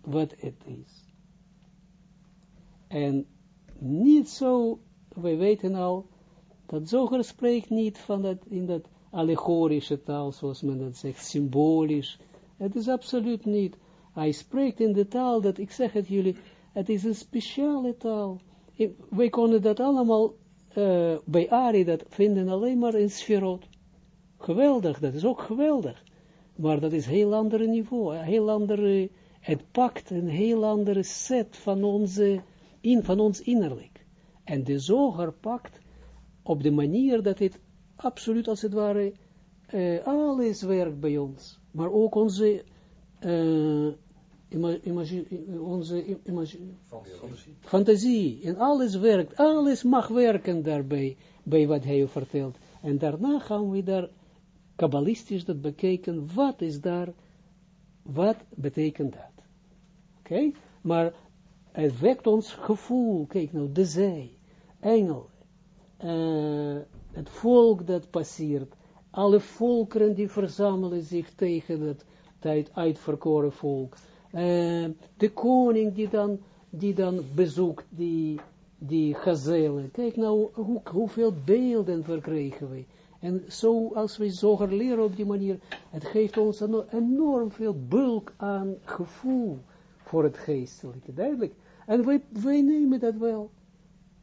wat het is. En niet zo, wij weten al, dat zoger spreekt niet van dat, in dat allegorische taal, zoals men dat zegt, symbolisch. Het is absoluut niet. Hij spreekt in de taal dat, ik zeg het jullie, het is een speciale taal. Wij konden dat allemaal bij Ari dat vinden alleen maar in Sferot. Geweldig, dat is ook geweldig. Maar dat is een heel ander niveau, een heel andere, het pakt een heel andere set van, onze, in, van ons innerlijk. En de zoger pakt op de manier dat het absoluut als het ware uh, alles werkt bij ons. Maar ook onze, uh, imagi onze imagi fantasie. fantasie. En alles werkt, alles mag werken daarbij, bij wat hij vertelt. En daarna gaan we daar kabbalistisch dat bekijken, wat is daar, wat betekent dat. Oké, maar het wekt ons gevoel, kijk nou, de zee, engel, uh, het volk dat passeert, alle volkeren die verzamelen zich tegen het tijd uitverkoren volk, uh, de koning die dan, die dan bezoekt die, die gazellen, kijk nou hoe, hoeveel beelden verkrijgen wij, en zo, als we zoger leren op die manier, het geeft ons enorm veel bulk aan gevoel voor het geestelijke, duidelijk. En wij, wij nemen dat wel.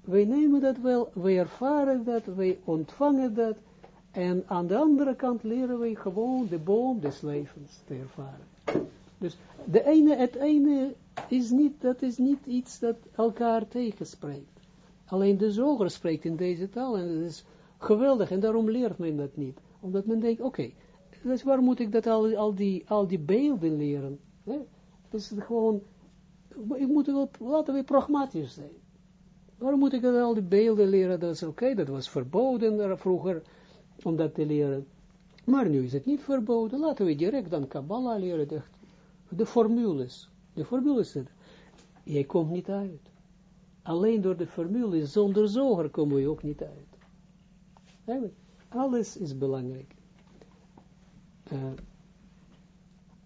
Wij nemen dat wel, wij ervaren dat, wij ontvangen dat. En aan de andere kant leren wij gewoon de boom des levens te ervaren. Dus de ene, het ene is niet, dat is niet iets dat elkaar tegenspreekt. Alleen de zoger spreekt in deze taal en het is geweldig en daarom leert men dat niet. Omdat men denkt, oké, dus waar moet ik dat al, al, die, al die beelden leren? Hè? Dus gewoon, ik moet wel, laten we pragmatisch zijn. Waarom moet ik dat al die beelden leren? Dat is oké, dat was verboden vroeger, om dat te leren. Maar nu is het niet verboden. Laten we direct dan Kabbalah leren, de, de formules. De formules, jij komt niet uit. Alleen door de formules, zonder zoger komen we ook niet uit. Alles is belangrijk. Uh,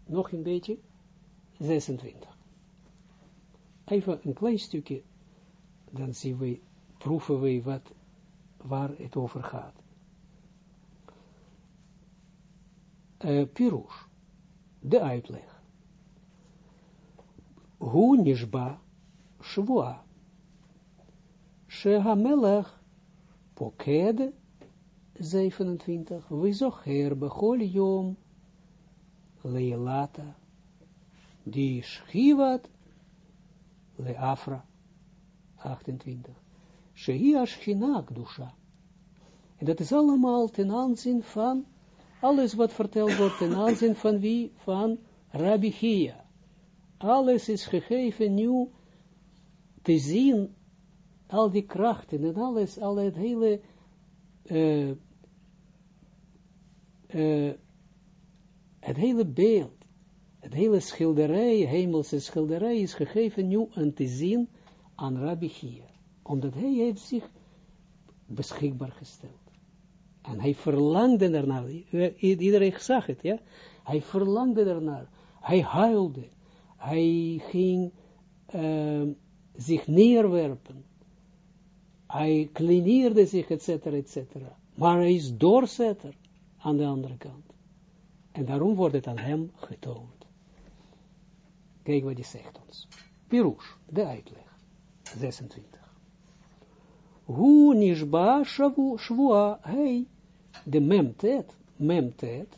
nog een beetje. 26. Even een klein stukje. Dan zien we, proeven we wat, waar het over gaat. Uh, Pirush. De uitleg. Hu nishba shvua. Shehamelech pokede 27, Vizocher bechol yom leilata, die schivat leafra, 28, Shehi ashchina dusha. En dat is allemaal ten aanzien van, alles wat verteld wordt ten aanzien van wie? Van Rabbi Chia. Alles is gegeven nu te zien, al die krachten en alles, al het hele uh, uh, het hele beeld, het hele schilderij, hemelse schilderij is gegeven nu aan te zien aan Rabbi Chia. Omdat hij heeft zich beschikbaar gesteld. En hij verlangde daarnaar. Iedereen zag het, ja. Hij verlangde daarnaar. Hij huilde. Hij ging uh, zich neerwerpen hij klineerde zich, et cetera, et cetera. Maar hij is doorzetter aan de andere kant. En daarom wordt het aan hem getoond. Kijk wat hij zegt ons. Pirush, de uitleg. 26. Hu nishba shavu shvua, hey, de memtet, memtet,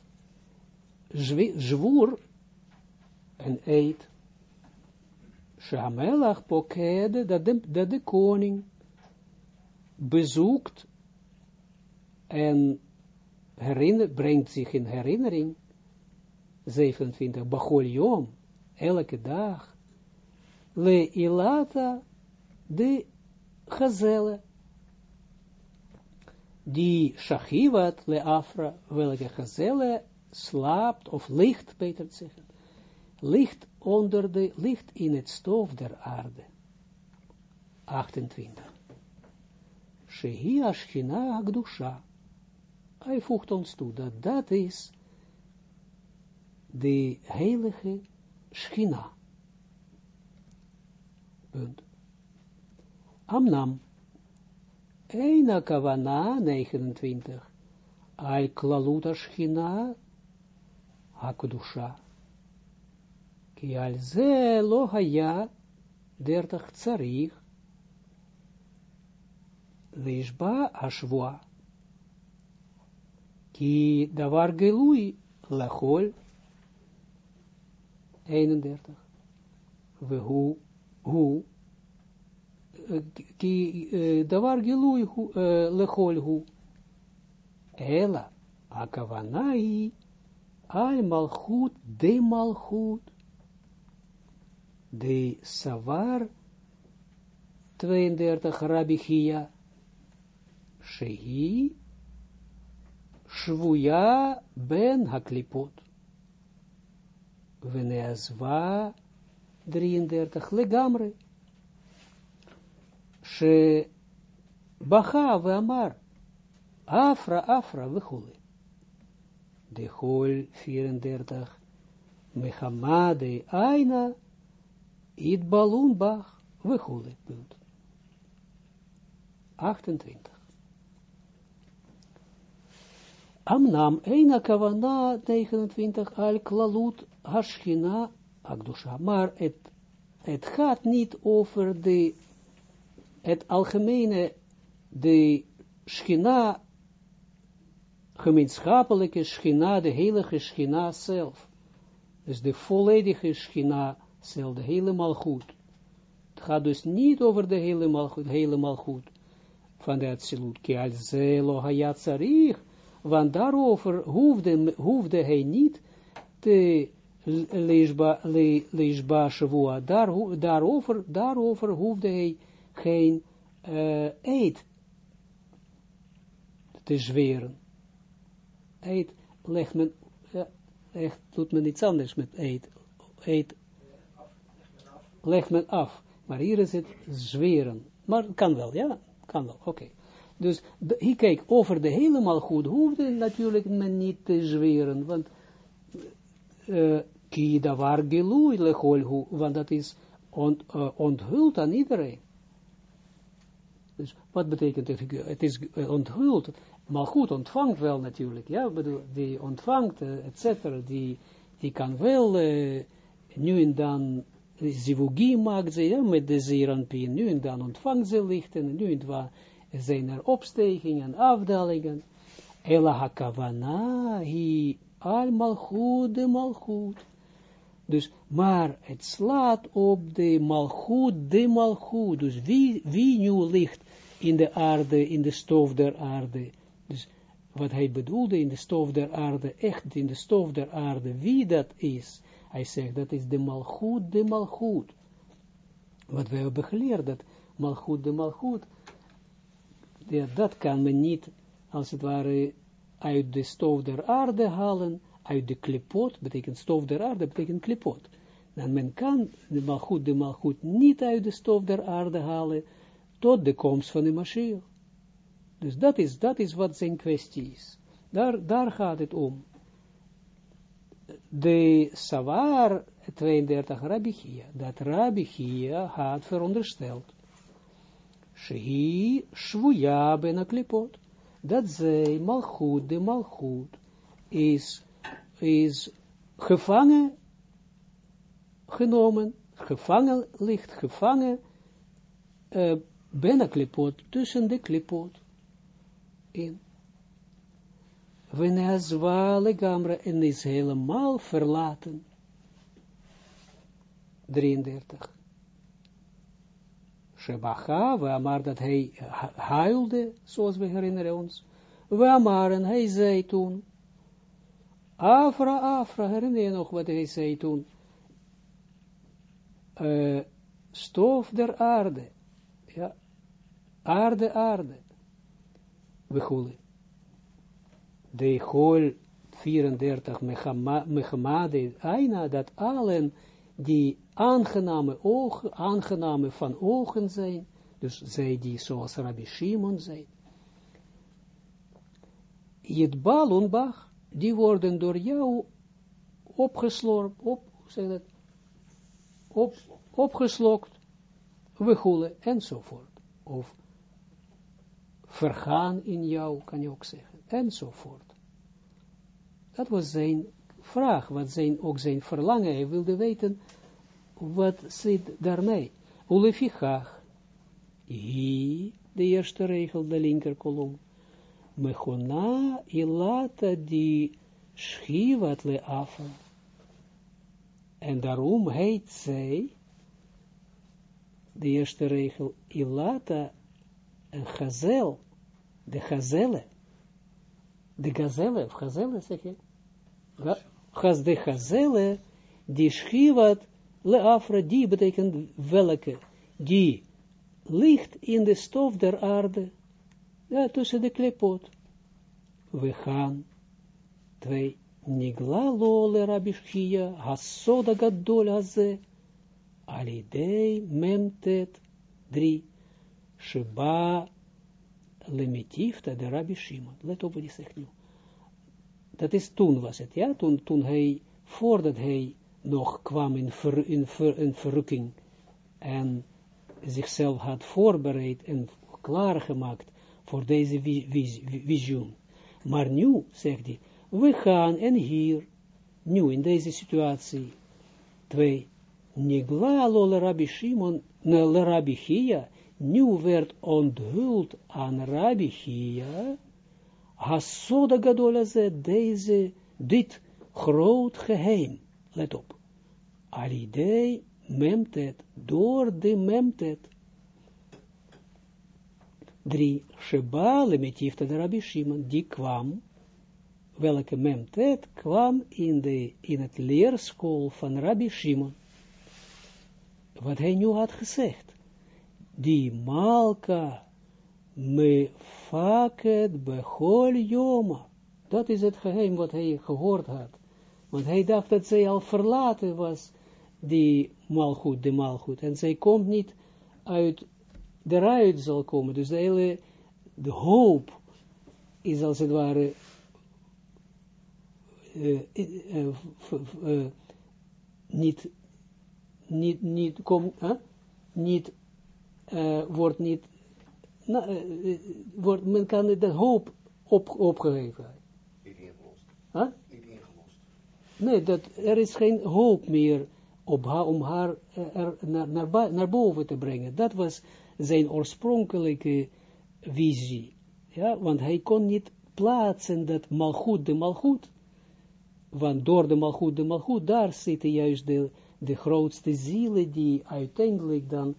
zwoer, en eet, Shamelach pokede, dat de, dat de koning bezoekt en herinner, brengt zich in herinnering, 27, Bachol Yom, elke dag, le ilata de gazelle, die shachivat le afra, welke gazelle slaapt, of ligt, beter te zeggen, ligt onder de, ligt in het stof der aarde. 28. Shehi Ashkina Agdusha. Hij voegt ons toe dat dat is de heilige Schina. Punt. Amnam. Eina kavana 29. Al klaluta Schina Hakudusha. Ki al ze lo haya 30 tsarich. Lishba ashwa. Ki davar gelui lachol 31. We hoe, ki davar hu. Ela, akavanai, al malchut, de malchut, de savar, 32, Rabbi Chia, Shehi, Shvuya ben haklipot. Veneazwa 33 legamre. Bacha ve'amar. Afra, afra. De hol 34. Mechamade aina. It balun bach. Vechule. Punt. 28. Amnam, Eina Kavana, 29, Al Klalut, Hashchina, Agdusha. Maar het, het gaat niet over de, het algemene, de Schina, gemeenschappelijke Schina, de heilige Schina zelf. Dus de volledige Schina zelf, helemaal goed. Het gaat dus niet over de helemaal goed, helemaal goed van de Atsilut. Ki al zelo hayat zarich, want daarover hoefde, hoefde hij niet te leesba, le, Daar, daarover, daarover hoefde hij geen uh, eed te zweren. Eed legt men, ja, echt, doet men iets anders met eed. Eed legt men af. Maar hier is het zweren. Maar kan wel, ja, kan wel, oké. Dus hier kijk, over de helemaal goed hoefde natuurlijk men niet te zweren, want uh, ki davar gelui want dat is uh, onthuld aan iedereen. Dus wat betekent het? Het is uh, onthuld, maar goed ontvangt wel natuurlijk, ja, bedoel, die ontvangt, uh, et cetera, die, die kan wel uh, nu en dan zivugi maakt ze, ja, met de zeeranpien, nu en dan ontvangt ze lichten, nu en dan zijn er opstegingen, afdalingen. Ela hakavana hi al malchut de malchut. Dus, maar het slaat op de malchut de malchut. Dus wie, wie nu ligt in de aarde, in de stof der aarde. Dus wat hij bedoelde in de stof der aarde, echt in de stof der aarde, wie dat is. Hij zegt dat is de malchut de malchut. Wat we hebben geleerd, dat malchut de malchut ja, dat kan men niet, als het ware, uit de stof der aarde halen, uit de klipot, betekent stof der aarde, betekent klipot. Dan men kan de malgoed, de malgoed niet uit de stof der aarde halen, tot de komst van de Mashiach. Dus dat is, dat is wat zijn kwestie is. Daar, daar gaat het om. De Savar 32 Rabbi Chia, dat Rabbi Chia had verondersteld Shehi shvuya ben klipot. Dat zij malchut, de malchut, is, is gevangen genomen, gevangen, ligt gevangen, uh, ben klipot, tussen de klipot. In. Venezwa legamre en is helemaal verlaten. 33. Shebacha, we amar dat hij huilde, zoals we herinneren ons. We amar, en hij zei toen, Afra, Afra, herinner je nog wat hij zei toen? Uh, stof der aarde, ja, aarde, aarde, we goelen. De hol 34 mechamade aina, dat allen die aangename ogen, aangename van ogen zijn, dus zij die zoals Rabbi Shimon zijn, het balonbach, die worden door jou opgeslorpt, op, zeg dat, op, opgeslokt, enzovoort. Of vergaan in jou, kan je ook zeggen, enzovoort. Dat was zijn vraag, wat zijn, ook zijn verlangen. Hij wilde weten, wat zit daarmee? Ulefichach, hi, de eerste regel, de linker kolom. Mechona ilata di schivat le afa. En daarom heet zij, de eerste regel, ilata, een gazel, de gazelle, de gazelle, of gazelle zeg je, Chas de chazele, die schivat le afra, die betekent welke, die ligt in de stof der aarde, ja, tussen de klepot. We gaan, twee, nigla lo le rabishkia, hasoda gadol haze, alidei memtet, drie, sheba lemitifta de rabbi Shimon. Let op wat hij nu dat is toen was het, ja, toen, toen hij, voordat hij nog kwam in, ver, in, ver, in verrukking en zichzelf had voorbereid en klaargemaakt voor deze visioen. Maar nu, zegt hij, we gaan en hier, nu in deze situatie, twee, Nigla lo Rabbi Shimon, le Rabbi Chia, nu werd onthuld aan Rabbi Chia, Hasoda gadol deze, dit groot geheim, let op, alidei memtet, door de memtet, drie, Sheba lemetifta de Rabbi Shimon, die kwam, welke memtet kwam in, de, in het leerschool van Rabbi Shimon, wat hij nu had gezegd, die Malka, me faket bechol joma. Dat is het geheim wat hij gehoord had. Want hij dacht dat zij al verlaten was, die malgoed, de malgoed. En zij komt niet uit, eruit zal komen. Dus de hele, de hoop is als het ware uh, uh, uh, niet, niet, niet, kom, niet, wordt niet nou, wordt, men kan de hoop op, opgegeven. Niet ingelost. Huh? Niet ingelost. Nee, dat, er is geen hoop meer op haar, om haar eh, er, naar, naar, naar boven te brengen. Dat was zijn oorspronkelijke visie. Ja, want hij kon niet plaatsen dat malgoed de malgoed. Want door de malgoed de malgoed, daar zitten juist de, de grootste zielen die uiteindelijk dan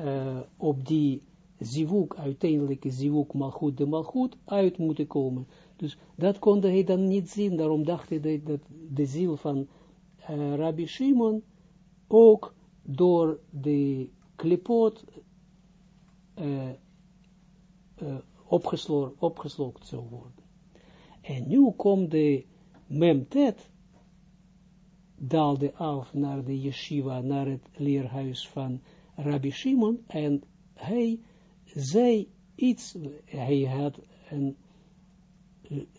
uh, op die zivuk, uiteindelijke zivuk malchut de malchut, uit moeten komen. Dus dat kon hij dan niet zien, daarom dacht hij dat, de ziel van uh, Rabbi Shimon ook door de klipot uh, opgeslokt zou worden. En nu komt de memtet, daalde af naar de yeshiva, naar het leerhuis van Rabbi Shimon, en hij zij iets, hij had een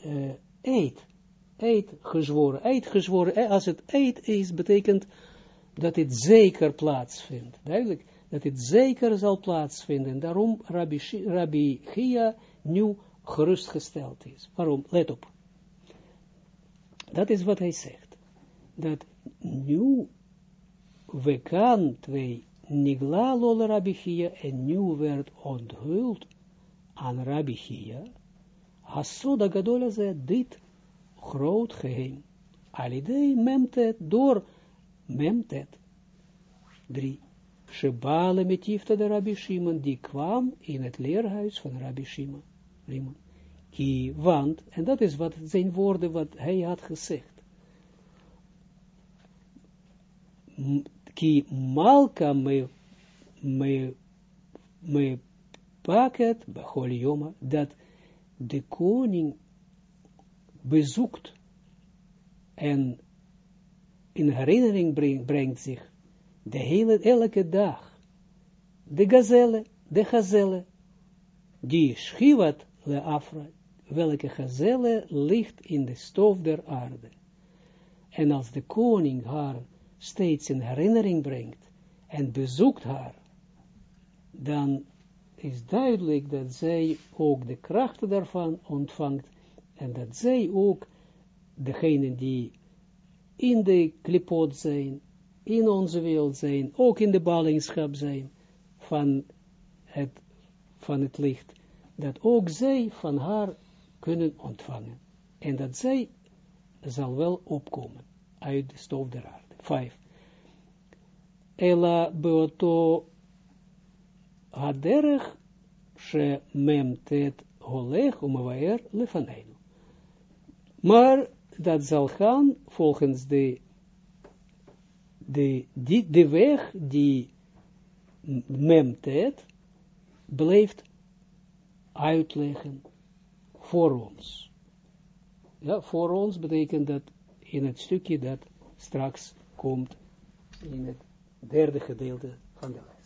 uh, eed, eed gezworen, eed gezworen, eh, als het eed is, betekent dat het zeker plaatsvindt, duidelijk, dat het zeker zal plaatsvinden, daarom Rabbi, Rabbi Gia nu gerustgesteld is. Waarom? Let op. Dat is wat hij zegt. Dat nu we kan twee Nigla lol Rabbi Chia, en nu werd onthuld aan Rabbi Chia, Hasoda Gadola ze dit groot geheim. Alidei memtet, door memtet. Drie. Shebale metifta de Rabbi Shimon, die kwam in het leerhuis van Rabbi Shimon. Ki, want, en dat is wat zijn woorden wat hij had gezegd. Ki malka me, me, me paket, bachol dat de koning bezoekt en in herinnering brengt zich de hele, elke dag de gazelle, de gazelle, die schivat le afra, welke gazelle ligt in de stof der aarde. En als de koning haar steeds in herinnering brengt en bezoekt haar, dan is duidelijk dat zij ook de krachten daarvan ontvangt en dat zij ook, degene die in de klipot zijn, in onze wereld zijn, ook in de ballingschap zijn van het, van het licht, dat ook zij van haar kunnen ontvangen. En dat zij zal wel opkomen uit de stof der aarde. Vijf. Ela beoto haderech she memtet holeg umewaer lefaneinu. Maar dat zal gaan volgens de, de, die, de weg die memtet blijft uitleggen voor ons. Ja, voor ons betekent dat in het stukje dat straks komt in het derde gedeelte van de les.